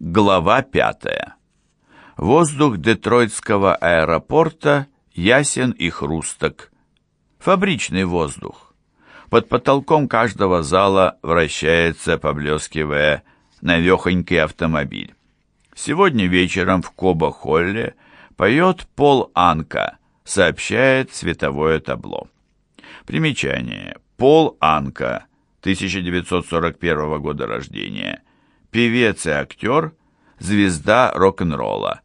Глава пятая. Воздух Детройтского аэропорта ясен и хрусток. Фабричный воздух. Под потолком каждого зала вращается, поблескивая, навехонький автомобиль. Сегодня вечером в Коба-Холле поет Пол Анка, сообщает световое табло. Примечание. Пол Анка, 1941 года рождения. Певец и актер, звезда рок-н-ролла.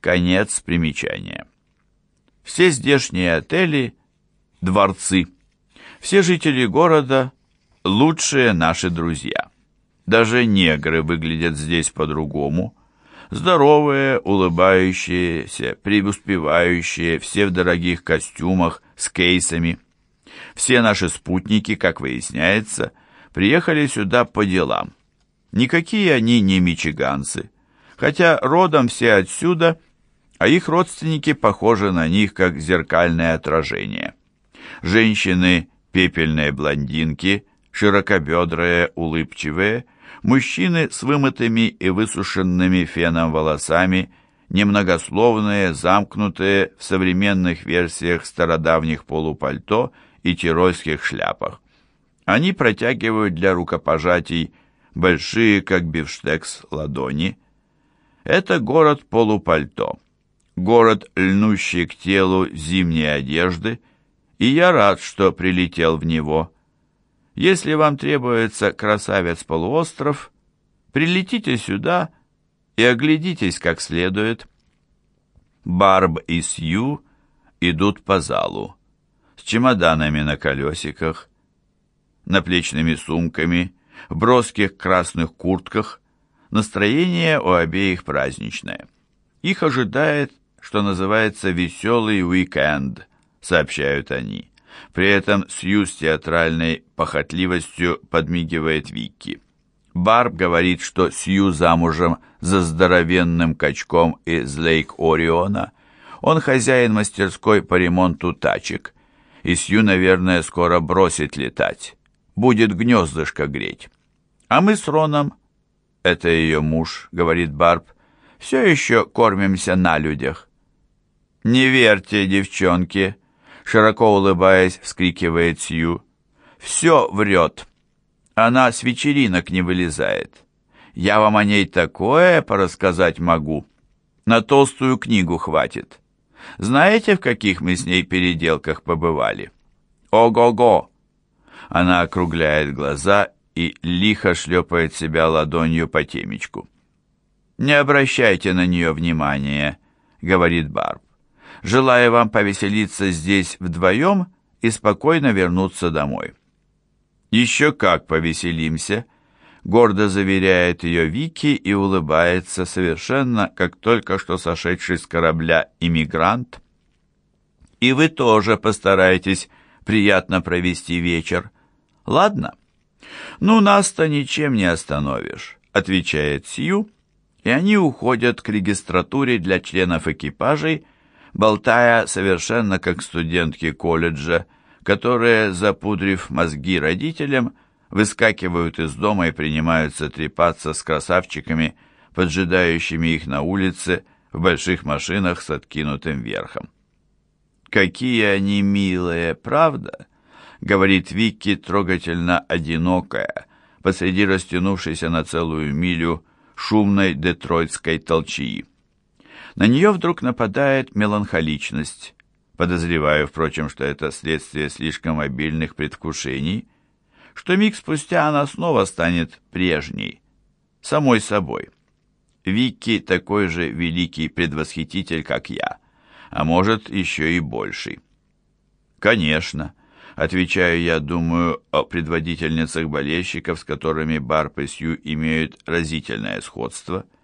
Конец примечания. Все здешние отели – дворцы. Все жители города – лучшие наши друзья. Даже негры выглядят здесь по-другому. Здоровые, улыбающиеся, преуспевающие, все в дорогих костюмах, с кейсами. Все наши спутники, как выясняется, приехали сюда по делам. Никакие они не мичиганцы, хотя родом все отсюда – а их родственники похожи на них, как зеркальное отражение. Женщины – пепельные блондинки, широкобедрые, улыбчивые, мужчины с вымытыми и высушенными феном волосами, немногословные, замкнутые в современных версиях стародавних полупальто и тирольских шляпах. Они протягивают для рукопожатий большие, как бифштекс, ладони. Это город полупальто город, льнущий к телу зимней одежды, и я рад, что прилетел в него. Если вам требуется красавец-полуостров, прилетите сюда и оглядитесь как следует. Барб и Сью идут по залу, с чемоданами на колесиках, наплечными сумками, в броских красных куртках. Настроение у обеих праздничное. Их ожидает что называется «веселый уикенд», сообщают они. При этом Сью с театральной похотливостью подмигивает Вики. Барб говорит, что Сью замужем за здоровенным качком из Лейк Ориона. Он хозяин мастерской по ремонту тачек. И Сью, наверное, скоро бросит летать. Будет гнездышко греть. А мы с Роном, это ее муж, говорит Барб, все еще кормимся на людях. «Не верьте, девчонки!» Широко улыбаясь, вскрикивает Сью. «Все врет. Она с вечеринок не вылезает. Я вам о ней такое порассказать могу. На толстую книгу хватит. Знаете, в каких мы с ней переделках побывали? Ого-го!» Она округляет глаза и лихо шлепает себя ладонью по темечку. «Не обращайте на нее внимания», — говорит Барб. Желаю вам повеселиться здесь вдвоем и спокойно вернуться домой. Еще как повеселимся, гордо заверяет ее Вики и улыбается совершенно, как только что сошедший с корабля иммигрант. И вы тоже постарайтесь приятно провести вечер. Ладно? Ну, нас-то ничем не остановишь, отвечает Сью, и они уходят к регистратуре для членов экипажей, болтая совершенно как студентки колледжа, которые, запудрив мозги родителям, выскакивают из дома и принимаются трепаться с красавчиками, поджидающими их на улице в больших машинах с откинутым верхом. «Какие они милые, правда?» — говорит Вики, трогательно одинокая, посреди растянувшейся на целую милю шумной детройтской толчии. На нее вдруг нападает меланхоличность. Подозреваю, впрочем, что это следствие слишком обильных предвкушений, что миг спустя она снова станет прежней, самой собой. Вики такой же великий предвосхититель, как я, а может, еще и больший. Конечно, отвечаю я, думаю о предводительницах болельщиков, с которыми Барп и Сью имеют разительное сходство –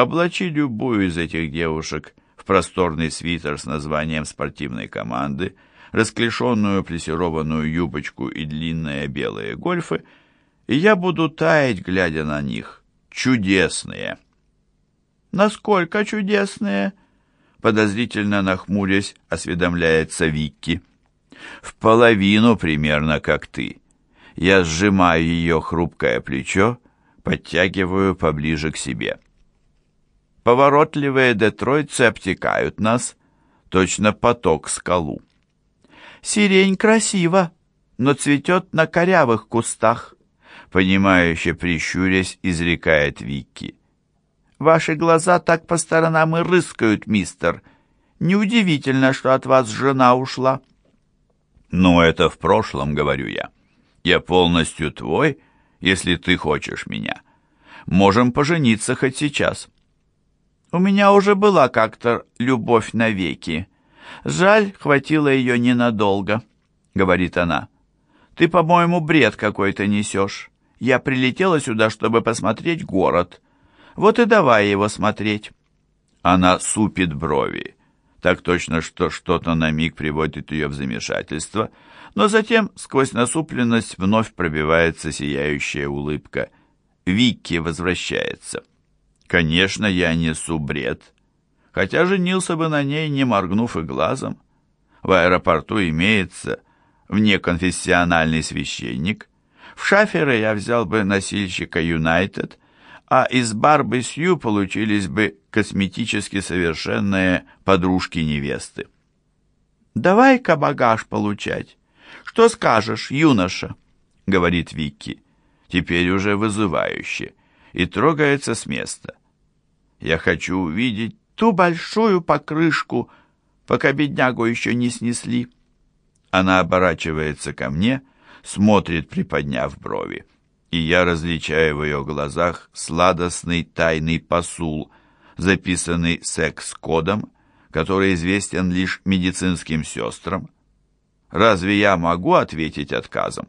Облачи любую из этих девушек в просторный свитер с названием спортивной команды, расклешенную плессированную юбочку и длинные белые гольфы, и я буду таять, глядя на них. Чудесные! Насколько чудесные? Подозрительно нахмурясь, осведомляется Викки. В половину примерно как ты. Я сжимаю ее хрупкое плечо, подтягиваю поближе к себе. Поворотливые детройтцы обтекают нас, точно поток скалу. «Сирень красиво, но цветет на корявых кустах», понимающе прищурясь, изрекает Вики. «Ваши глаза так по сторонам и рыскают, мистер. Неудивительно, что от вас жена ушла». «Ну, это в прошлом, — говорю я. Я полностью твой, если ты хочешь меня. Можем пожениться хоть сейчас». «У меня уже была как-то любовь навеки. Жаль, хватило ее ненадолго», — говорит она. «Ты, по-моему, бред какой-то несешь. Я прилетела сюда, чтобы посмотреть город. Вот и давай его смотреть». Она супит брови так точно, что что-то на миг приводит ее в замешательство, но затем сквозь насупленность вновь пробивается сияющая улыбка. Вики возвращается. Конечно, я несу бред, хотя женился бы на ней, не моргнув и глазом. В аэропорту имеется внеконфессиональный священник. В шаферы я взял бы носильщика Юнайтед, а из Барбы Сью получились бы косметически совершенные подружки-невесты. «Давай-ка багаж получать. Что скажешь, юноша?» — говорит Вики, теперь уже вызывающе, и трогается с места. «Я хочу увидеть ту большую покрышку, пока беднягу еще не снесли». Она оборачивается ко мне, смотрит, приподняв брови и я различаю в ее глазах сладостный тайный посул, записанный секс-кодом, который известен лишь медицинским сестрам. Разве я могу ответить отказом?